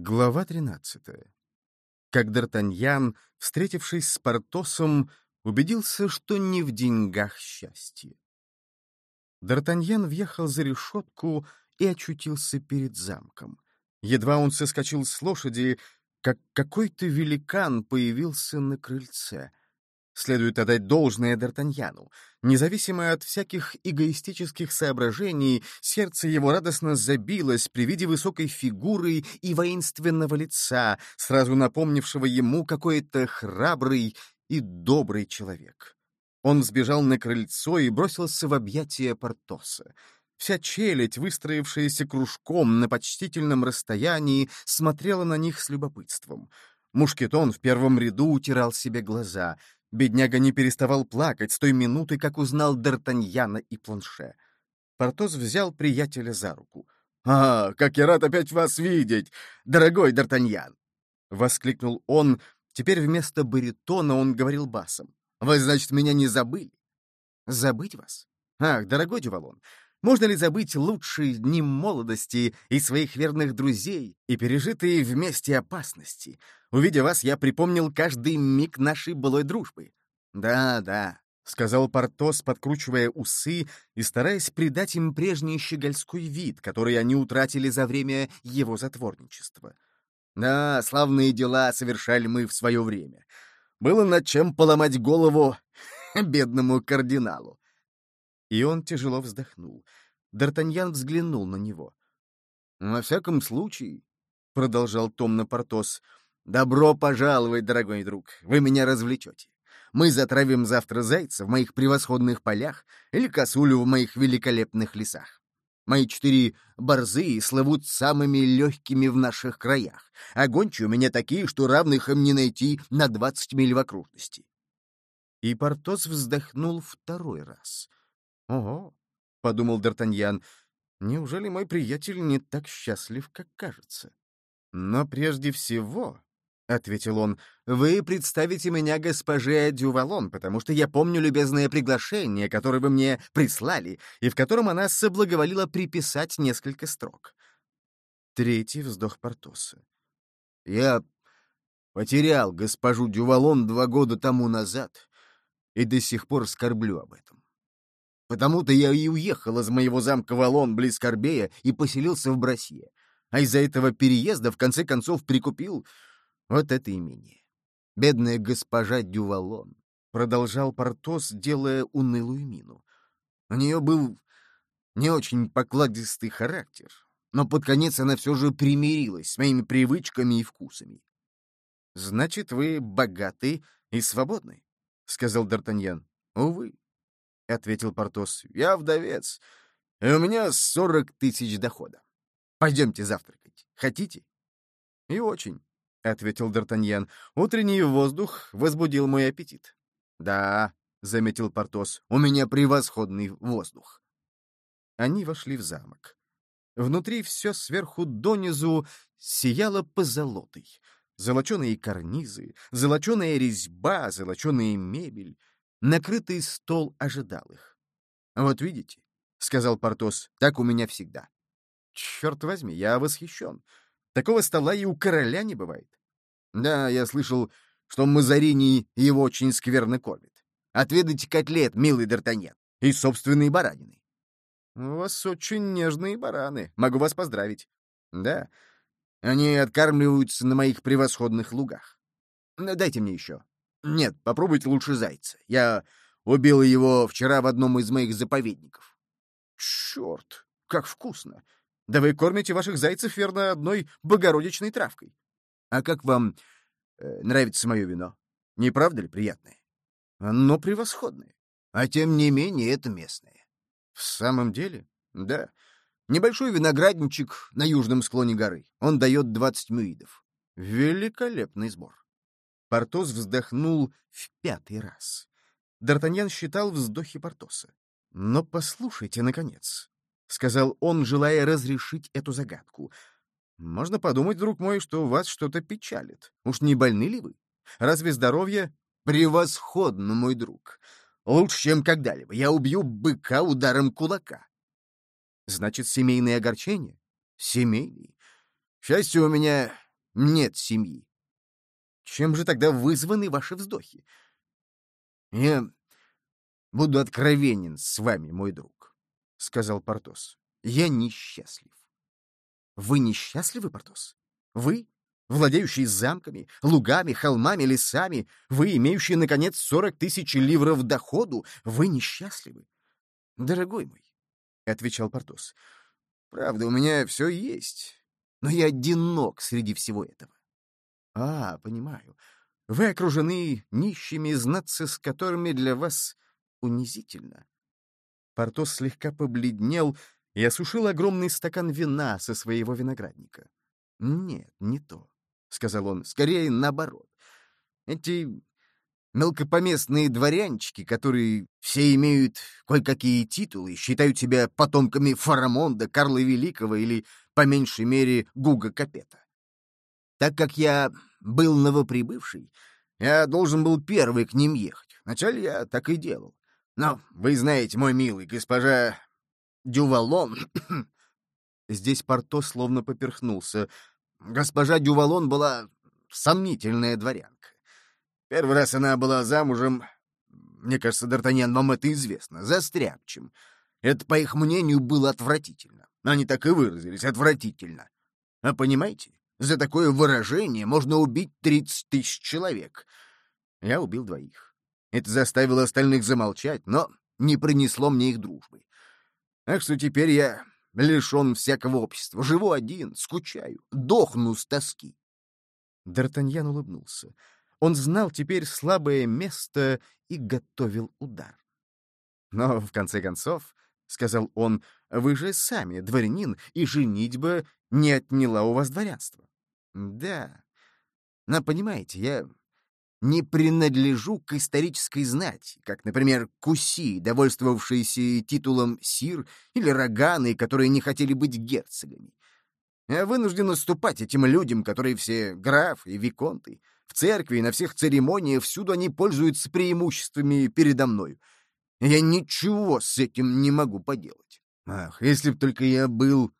Глава 13. Как Д'Артаньян, встретившись с Портосом, убедился, что не в деньгах счастье. Д'Артаньян въехал за решетку и очутился перед замком. Едва он соскочил с лошади, как какой-то великан появился на крыльце. Следует отдать должное Д'Артаньяну. Независимо от всяких эгоистических соображений, сердце его радостно забилось при виде высокой фигуры и воинственного лица, сразу напомнившего ему какой-то храбрый и добрый человек. Он сбежал на крыльцо и бросился в объятия Портоса. Вся челядь, выстроившаяся кружком на почтительном расстоянии, смотрела на них с любопытством. Мушкетон в первом ряду утирал себе глаза — Бедняга не переставал плакать с той минуты, как узнал Д'Артаньяна и Планше. Портос взял приятеля за руку. «А, как я рад опять вас видеть, дорогой Д'Артаньян!» — воскликнул он. Теперь вместо баритона он говорил басом. «Вы, значит, меня не забыли?» «Забыть вас? Ах, дорогой Дювалон, можно ли забыть лучшие дни молодости и своих верных друзей и пережитые вместе опасности? Увидя вас, я припомнил каждый миг нашей былой дружбы. Да, да, — сказал Портос, подкручивая усы и стараясь придать им прежний щегольской вид, который они утратили за время его затворничества. Да, славные дела совершали мы в свое время. Было над чем поломать голову бедному кардиналу. И он тяжело вздохнул. Д'Артаньян взглянул на него. «Во всяком случае», — продолжал томно Портос, — «добро пожаловать, дорогой друг, вы меня развлечете. Мы затравим завтра зайца в моих превосходных полях или косулю в моих великолепных лесах. Мои четыре борзы слывут самыми легкими в наших краях, а гончие у меня такие, что равных им не найти на двадцать миль в окружности». И Портос вздохнул второй раз — «Ого!» — подумал Д'Артаньян. «Неужели мой приятель не так счастлив, как кажется?» «Но прежде всего...» — ответил он, — «вы представите меня госпоже Дювалон, потому что я помню любезное приглашение, которое вы мне прислали, и в котором она соблаговолила приписать несколько строк». Третий вздох Портоса. «Я потерял госпожу Дювалон два года тому назад и до сих пор скорблю об этом. Потому-то я и уехал из моего замка Валон близ Корбея и поселился в Брасье. А из-за этого переезда в конце концов прикупил вот это имение. Бедная госпожа Дювалон, — продолжал Портос, делая унылую мину. У нее был не очень покладистый характер, но под конец она все же примирилась с моими привычками и вкусами. — Значит, вы богаты и свободны, — сказал Д'Артаньян. — Увы, — ответил Портос. — Я вдовец, и у меня сорок тысяч дохода. Пойдемте завтракать. Хотите? — И очень, — ответил Д'Артаньян. — Утренний воздух возбудил мой аппетит. — Да, — заметил Портос, — у меня превосходный воздух. Они вошли в замок. Внутри все сверху донизу сияло позолотой. Золоченые карнизы, золоченая резьба, золоченая мебель. Накрытый стол ожидал их. «Вот видите», — сказал Портос, — «так у меня всегда». «Черт возьми, я восхищен. Такого стола и у короля не бывает». «Да, я слышал, что Мазарини его очень скверно кормит. Отведайте котлет, милый Д'Артаньян, и собственные баранины». «У вас очень нежные бараны. Могу вас поздравить». «Да, они откармливаются на моих превосходных лугах. Дайте мне еще». Нет, попробуйте лучше зайца. Я убил его вчера в одном из моих заповедников. Черт, как вкусно! Да вы кормите ваших зайцев, верно, одной богородичной травкой. А как вам э, нравится мое вино? Не правда ли приятное? Оно превосходное. А тем не менее это местное. В самом деле? Да. Небольшой виноградничек на южном склоне горы. Он дает 20 мюидов. Великолепный сбор. Портос вздохнул в пятый раз. Д'Артаньян считал вздохи Портоса. «Но послушайте, наконец», — сказал он, желая разрешить эту загадку. «Можно подумать, друг мой, что вас что-то печалит. Уж не больны ли вы? Разве здоровье...» «Превосходно, мой друг. Лучше, чем когда-либо. Я убью быка ударом кулака». «Значит, семейные огорчения?» «Семейные. Счастье у меня нет семьи. Чем же тогда вызваны ваши вздохи? Я буду откровенен с вами, мой друг, — сказал Портос. Я несчастлив. Вы несчастливы, Портос? Вы, владеющий замками, лугами, холмами, лесами, вы, имеющий, наконец, сорок тысяч ливров доходу, вы несчастливы? Дорогой мой, — отвечал Портос, — правда, у меня все есть, но я одинок среди всего этого. А, понимаю. Вы окружены нищими, знаться с которыми для вас унизительно. Портос слегка побледнел и осушил огромный стакан вина со своего виноградника. «Нет, не то», — сказал он, — «скорее наоборот. Эти мелкопоместные дворянчики, которые все имеют кое-какие титулы, считают себя потомками Фарамонда, Карла Великого или, по меньшей мере, Гуга Капета. Так как я был новоприбывший, я должен был первый к ним ехать. Вначале я так и делал. Но вы знаете, мой милый, госпожа Дювалон... Здесь Порто словно поперхнулся. Госпожа Дювалон была сомнительная дворянка. Первый раз она была замужем, мне кажется, Д'Артаньян, вам это известно, за стряпчем. Это, по их мнению, было отвратительно. Они так и выразились, отвратительно. А понимаете, за такое выражение можно убить 30 тысяч человек. Я убил двоих. Это заставило остальных замолчать, но не принесло мне их дружбы. Так что теперь я лишен всякого общества, живу один, скучаю, дохну с тоски. Д'Артаньян улыбнулся. Он знал теперь слабое место и готовил удар. Но, в конце концов, — сказал он, — вы же сами дворянин, и женитьба не отняла у вас дворянство. Да. Но, понимаете, я не принадлежу к исторической знати, как, например, куси, довольствовавшиеся титулом сир, или роганы, которые не хотели быть герцогами. Я вынужден уступать этим людям, которые все графы и виконты. В церкви и на всех церемониях всюду они пользуются преимуществами передо мной. Я ничего с этим не могу поделать. Ах, если б только я был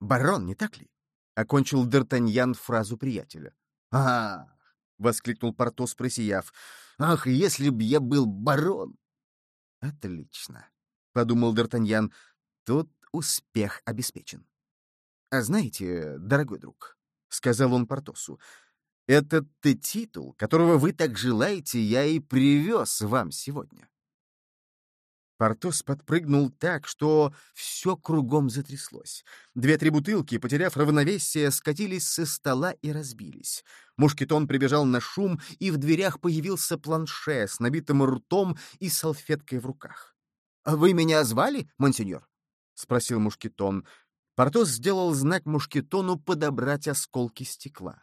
барон, не так ли? — окончил Д'Артаньян фразу приятеля. «Ах!» — воскликнул Портос, просияв. «Ах, если б я был барон!» «Отлично!» — подумал Д'Артаньян. «Тут успех обеспечен». «А знаете, дорогой друг», — сказал он Портосу, — «этот титул, которого вы так желаете, я и привез вам сегодня». Портос подпрыгнул так, что все кругом затряслось. Две-три бутылки, потеряв равновесие, скатились со стола и разбились. Мушкетон прибежал на шум, и в дверях появился планше с набитым ртом и салфеткой в руках. «А «Вы меня звали, монсеньор?» — спросил Мушкетон. Портос сделал знак Мушкетону подобрать осколки стекла.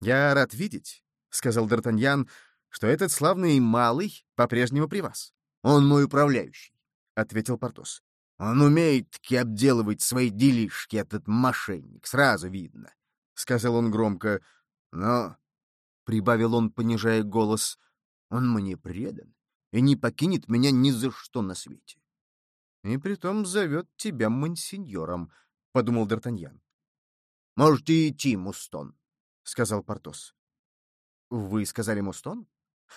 «Я рад видеть», — сказал Д'Артаньян, — «что этот славный малый по-прежнему при вас». Он мой управляющий, — ответил Портос. Он умеет таки обделывать свои делишки, этот мошенник, сразу видно, — сказал он громко. Но, — прибавил он, понижая голос, — он мне предан и не покинет меня ни за что на свете. — И притом зовет тебя мансиньором, — подумал Д'Артаньян. — Можете идти, Мустон, — сказал Портос. — Вы сказали Мустон?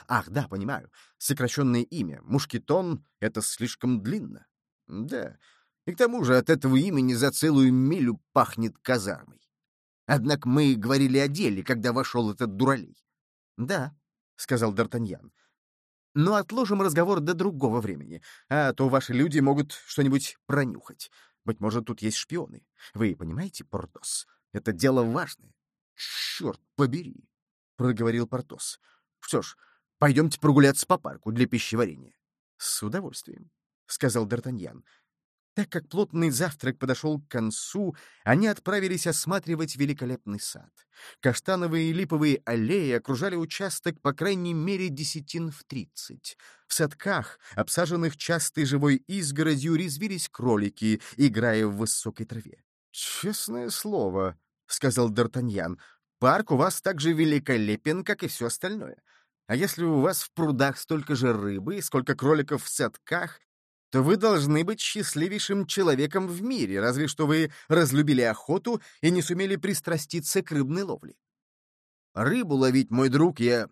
Ах, да, понимаю. Сокращенное имя. Мушкетон — это слишком длинно. Да. И к тому же от этого имени за целую милю пахнет казармой. Однако мы говорили о деле, когда вошел этот дуралей. Да, — сказал Д'Артаньян. Но отложим разговор до другого времени, а то ваши люди могут что-нибудь пронюхать. Быть может, тут есть шпионы. Вы понимаете, Портос, это дело важное. Черт побери, — проговорил Портос. Что ж, Пойдемте прогуляться по парку для пищеварения. — С удовольствием, — сказал Д'Артаньян. Так как плотный завтрак подошел к концу, они отправились осматривать великолепный сад. Каштановые и липовые аллеи окружали участок по крайней мере десятин в тридцать. В садках, обсаженных частой живой изгородью, резвились кролики, играя в высокой траве. — Честное слово, — сказал Д'Артаньян, — парк у вас так же великолепен, как и все остальное. А если у вас в прудах столько же рыбы, сколько кроликов в садках, то вы должны быть счастливейшим человеком в мире, разве что вы разлюбили охоту и не сумели пристраститься к рыбной ловле. Рыбу ловить, мой друг, я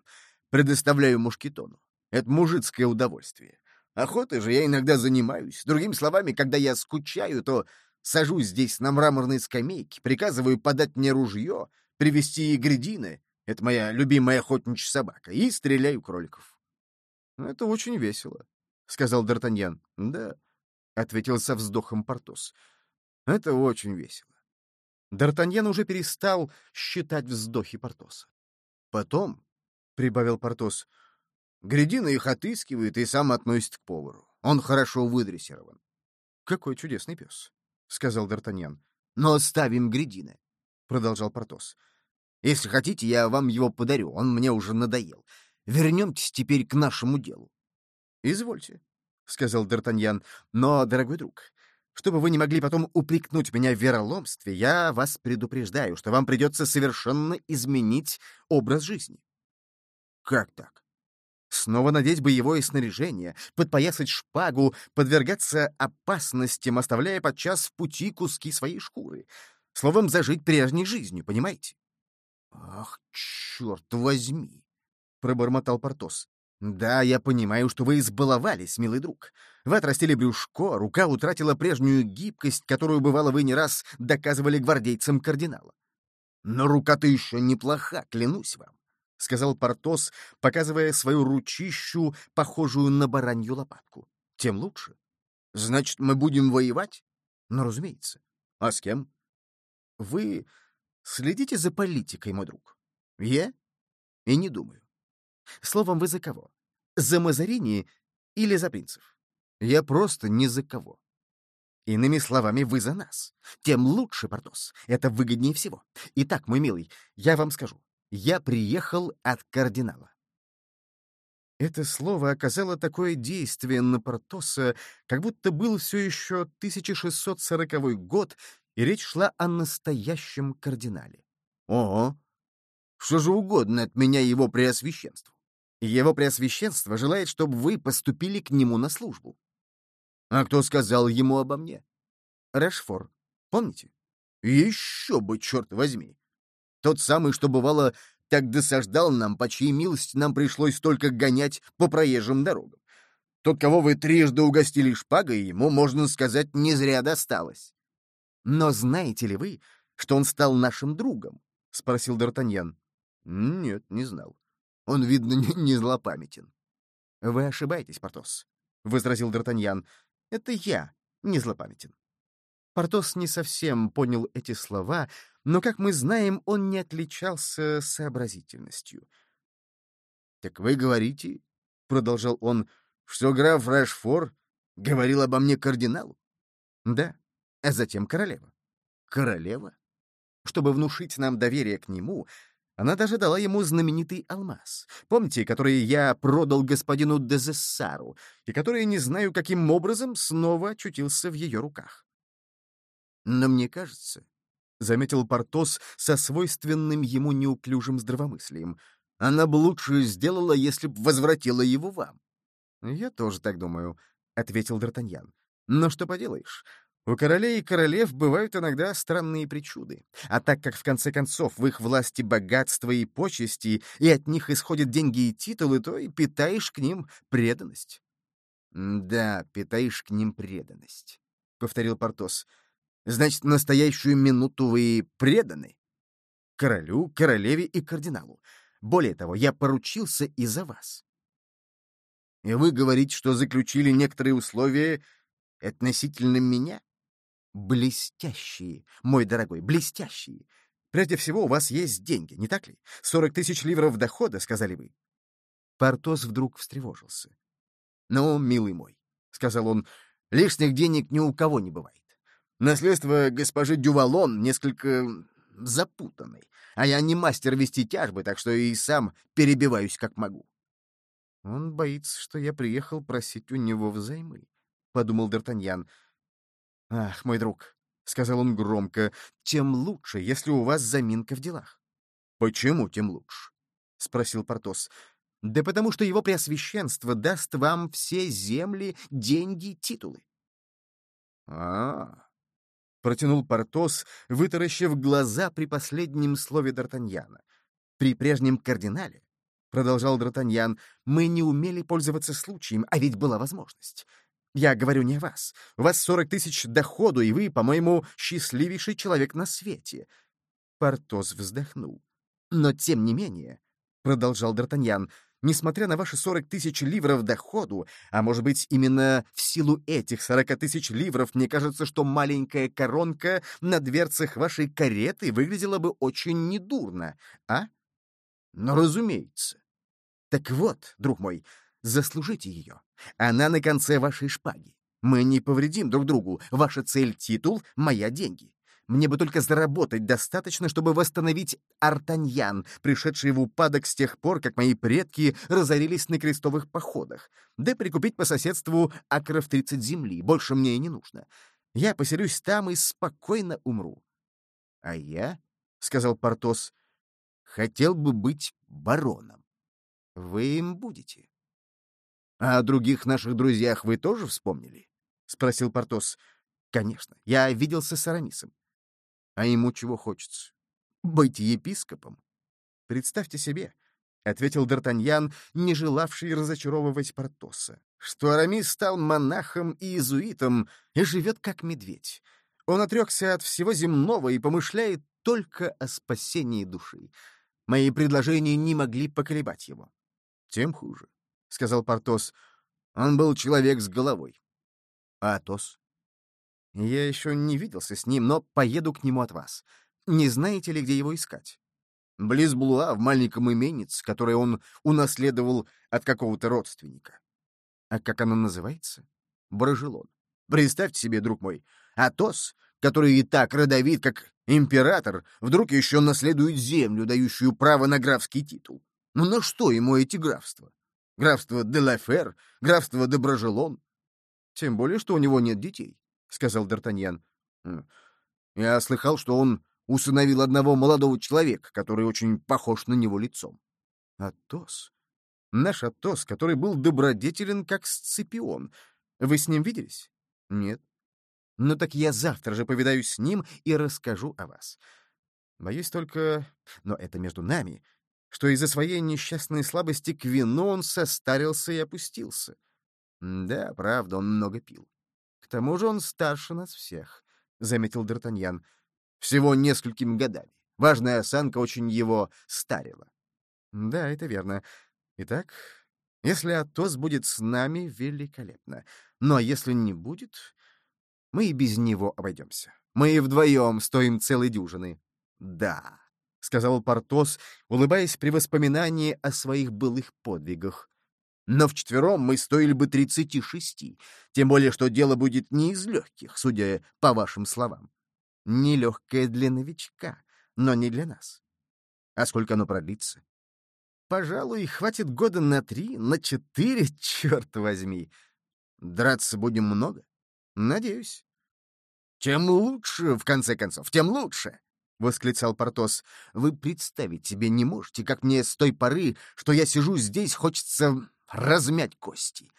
предоставляю мушкетону. Это мужицкое удовольствие. Охотой же я иногда занимаюсь. Другими словами, когда я скучаю, то сажусь здесь на мраморной скамейке, приказываю подать мне ружье, привезти грядины — это моя любимая охотничья собака — и стреляю кроликов. — Это очень весело, — сказал Д'Артаньян. — Да, — ответил со вздохом Портос. — Это очень весело. Д'Артаньян уже перестал считать вздохи Портоса. Потом, — прибавил Портос, — Гредина их отыскивает и сам относит к повару. Он хорошо выдрессирован. — Какой чудесный пес, — сказал Д'Артаньян. — Но оставим Гредина, — продолжал Портос. — Если хотите, я вам его подарю, он мне уже надоел. Вернемтесь теперь к нашему делу. — Извольте, — сказал Д'Артаньян. — Но, дорогой друг, чтобы вы не могли потом упрекнуть меня в вероломстве, я вас предупреждаю, что вам придется совершенно изменить образ жизни. Как так? Снова надеть боевое снаряжение, подпоясать шпагу, подвергаться опасностям, оставляя подчас в пути куски своей шкуры. Словом, зажить прежней жизнью, понимаете? — Ах, черт возьми! — пробормотал Портос. «Да, я понимаю, что вы избаловались, милый друг. Вы отрастили брюшко, рука утратила прежнюю гибкость, которую, бывало, вы не раз доказывали гвардейцам кардинала. Но рука-то еще неплоха, клянусь вам», — сказал Портос, показывая свою ручищу, похожую на баранью лопатку. «Тем лучше. Значит, мы будем воевать?» «Ну, разумеется. А с кем?» «Вы следите за политикой, мой друг?» «Я? И не думаю. Словом, вы за кого? За Мазарини или за принцев? Я просто ни за кого. Иными словами, вы за нас. Тем лучше, Портос. Это выгоднее всего. Итак, мой милый, я вам скажу. Я приехал от кардинала. Это слово оказало такое действие на Портоса, как будто был все еще 1640 год, и речь шла о настоящем кардинале. Ого! Что же угодно от меня его преосвященству? Его Преосвященство желает, чтобы вы поступили к нему на службу. А кто сказал ему обо мне? Решфор. Помните? Еще бы, черт возьми. Тот самый, что бывало, так досаждал нам, по чьей милости нам пришлось только гонять по проезжим дорогам. Тот, кого вы трижды угостили шпагой, ему, можно сказать, не зря досталось. Но знаете ли вы, что он стал нашим другом? — спросил Д'Артаньян. — Нет, не знал. Он, видно, не, не злопамятен. — Вы ошибаетесь, Портос, — возразил Д'Артаньян. — Это я не злопамятен. Портос не совсем понял эти слова, но, как мы знаем, он не отличался сообразительностью. — Так вы говорите, — продолжал он, — что граф Рашфор говорил обо мне кардиналу? — Да, а затем королева. — Королева? Чтобы внушить нам доверие к нему, она даже дала ему знаменитый алмаз. Помните, который я продал господину Дезессару, и который, не знаю каким образом, снова очутился в ее руках. Но мне кажется, — заметил Портос со свойственным ему неуклюжим здравомыслием, — она бы лучше сделала, если б возвратила его вам. — Я тоже так думаю, — ответил Д'Артаньян. — Но что поделаешь, у королей и королев бывают иногда странные причуды. А так как в конце концов в их власти богатство и почести, и от них исходят деньги и титулы, то и питаешь к ним преданность. — Да, питаешь к ним преданность, — повторил Портос. — Значит, настоящую минуту вы преданы? — Королю, королеве и кардиналу. Более того, я поручился и за вас. — И вы говорите, что заключили некоторые условия относительно меня? Блестящие, мой дорогой, блестящие. Прежде всего, у вас есть деньги, не так ли? Сорок тысяч ливров дохода, сказали вы. Портос вдруг встревожился. «Ну, милый мой», — сказал он, — «лишних денег ни у кого не бывает. Наследство госпожи Дювалон несколько запутанный, а я не мастер вести тяжбы, так что и сам перебиваюсь как могу». «Он боится, что я приехал просить у него взаймы», — подумал Д'Артаньян. «Ах, мой друг», — сказал он громко, — «тем лучше, если у вас заминка в делах». «Почему тем лучше?» — спросил Портос. Да потому что его преосвященство даст вам все земли, деньги, титулы. а, -а, -а протянул Портос, вытаращив глаза при последнем слове Д'Артаньяна. «При прежнем кардинале, — продолжал Д'Артаньян, — мы не умели пользоваться случаем, а ведь была возможность. Я говорю не о вас. У вас сорок тысяч доходу, и вы, по-моему, счастливейший человек на свете». Портос вздохнул. «Но тем не менее, — продолжал Д'Артаньян, — несмотря на ваши 40 тысяч ливров доходу, а может быть, именно в силу этих 40 тысяч ливров, мне кажется, что маленькая коронка на дверцах вашей кареты выглядела бы очень недурно, а? Ну, разумеется. Так вот, друг мой, заслужите ее. Она на конце вашей шпаги. Мы не повредим друг другу. Ваша цель — титул, моя — деньги. Мне бы только заработать достаточно, чтобы восстановить Артаньян, пришедший в упадок с тех пор, как мои предки разорились на крестовых походах, да прикупить по соседству акров 30 земли. Больше мне и не нужно. Я поселюсь там и спокойно умру. — А я, — сказал Портос, — хотел бы быть бароном. Вы им будете. — о других наших друзьях вы тоже вспомнили? — спросил Портос. — Конечно. Я виделся с Арамисом. А ему чего хочется? Быть епископом? Представьте себе, — ответил Д'Артаньян, не желавший разочаровывать Портоса, что Арамис стал монахом и иезуитом и живет как медведь. Он отрекся от всего земного и помышляет только о спасении души. Мои предложения не могли поколебать его. — Тем хуже, — сказал Портос. Он был человек с головой. А Атос? Я еще не виделся с ним, но поеду к нему от вас. Не знаете ли, где его искать? Близ Блуа, в маленьком именец, которое он унаследовал от какого-то родственника. А как оно называется? Брожелон. Представьте себе, друг мой, Атос, который и так родовит, как император, вдруг еще наследует землю, дающую право на графский титул. Ну на что ему эти графства? Графство де Лафер, графство де Брожелон. Тем более, что у него нет детей. — сказал Д'Артаньян. «Я слыхал, что он усыновил одного молодого человека, который очень похож на него лицом». «Атос? Наш Атос, который был добродетелен, как Сципион. Вы с ним виделись?» «Нет». «Ну так я завтра же повидаюсь с ним и расскажу о вас. Боюсь только, но это между нами, что из-за своей несчастной слабости к вину он состарился и опустился. Да, правда, он много пил. К тому же он старше нас всех, — заметил Д'Артаньян. Всего несколькими годами. Важная осанка очень его старила. Да, это верно. Итак, если Атос будет с нами, великолепно. Но если не будет, мы и без него обойдемся. Мы и вдвоем стоим целой дюжины. Да, — сказал Портос, улыбаясь при воспоминании о своих былых подвигах. Но вчетвером мы стоили бы тридцати шести, тем более что дело будет не из легких, судя по вашим словам. Нелегкое для новичка, но не для нас. А сколько оно продлится? Пожалуй, хватит года на три, на четыре, черт возьми. Драться будем много? Надеюсь. Тем лучше, в конце концов, тем лучше. — восклицал Портос. «Вы представить себе не можете, как мне с той поры, что я сижу здесь, хочется размять кости.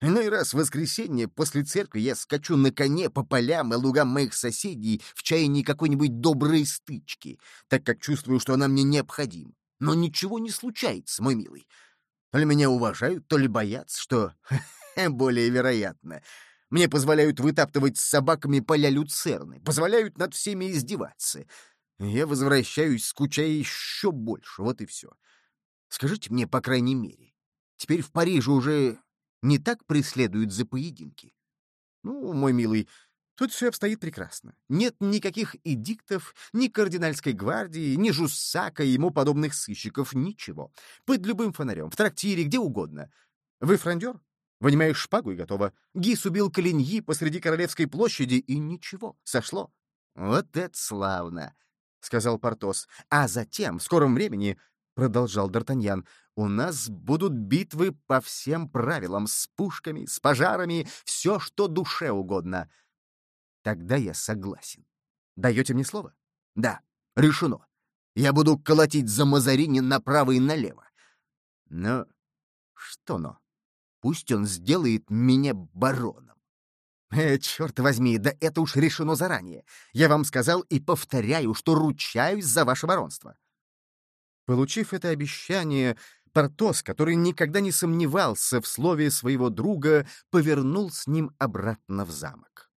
Иной раз в воскресенье после церкви я скачу на коне по полям и лугам моих соседей в чаянии какой-нибудь доброй стычки, так как чувствую, что она мне необходима. Но ничего не случается, мой милый. То ли меня уважают, то ли боятся, что более вероятно. Мне позволяют вытаптывать с собаками поля люцерны, позволяют над всеми издеваться. Я возвращаюсь, скучая еще больше, вот и все. Скажите мне, по крайней мере, Теперь в Париже уже не так преследуют за поединки. Ну, мой милый, тут все обстоит прекрасно. Нет никаких эдиктов, ни кардинальской гвардии, ни Жуссака и ему подобных сыщиков, ничего. Под любым фонарем, в трактире, где угодно. Вы фрондер? Вынимаешь шпагу и готово. Гис убил Калиньи посреди Королевской площади, и ничего, сошло. Вот это славно! — сказал Портос. А затем, в скором времени, — продолжал Д'Артаньян, у нас будут битвы по всем правилам, с пушками, с пожарами, все, что душе угодно. Тогда я согласен. Даете мне слово? Да, решено. Я буду колотить за Мазарини направо и налево. Но что но? Пусть он сделает меня бароном. Э, черт возьми, да это уж решено заранее. Я вам сказал и повторяю, что ручаюсь за ваше баронство. Получив это обещание, Портос, который никогда не сомневался в слове своего друга, повернул с ним обратно в замок.